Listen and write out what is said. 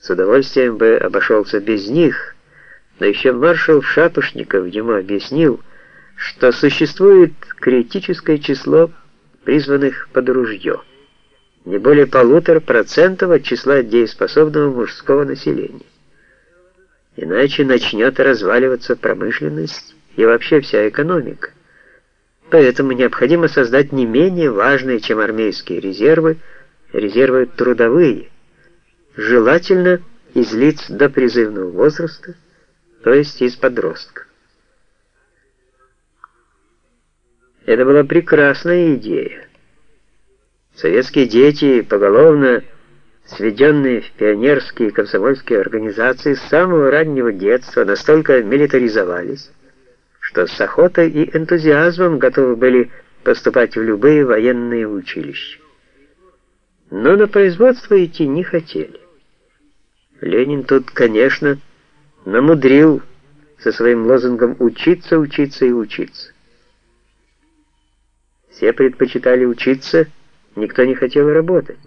с удовольствием бы обошелся без них, но еще маршал Шапошников ему объяснил, что существует критическое число призванных под ружье, не более полутора процентов от числа дееспособного мужского населения. Иначе начнет разваливаться промышленность и вообще вся экономика. Поэтому необходимо создать не менее важные, чем армейские резервы, резервы трудовые, желательно из лиц до призывного возраста, то есть из подростков. Это была прекрасная идея. Советские дети, поголовно сведенные в пионерские и комсомольские организации с самого раннего детства, настолько милитаризовались, что с охотой и энтузиазмом готовы были поступать в любые военные училища. Но на производство идти не хотели. Ленин тут, конечно, намудрил со своим лозунгом «учиться, учиться и учиться». Все предпочитали учиться, никто не хотел работать.